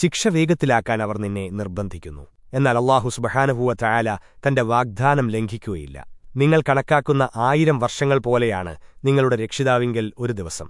ശിക്ഷ വേഗത്തിലാക്കാൻ അവർ നിന്നെ നിർബന്ധിക്കുന്നു. എന്നാൽ അള്ളാഹു സുബഹാനഹുവ ചായാല തന്റെ വാഗ്ദാനം ലംഘിക്കുകയില്ല. നിങ്ങൾ കണക്കാക്കുന്ന ആയിരം വർഷങ്ങൾ പോലെയാണ് നിങ്ങളുടെ രക്ഷിതാവിങ്കൽ ഒരു ദിവസം.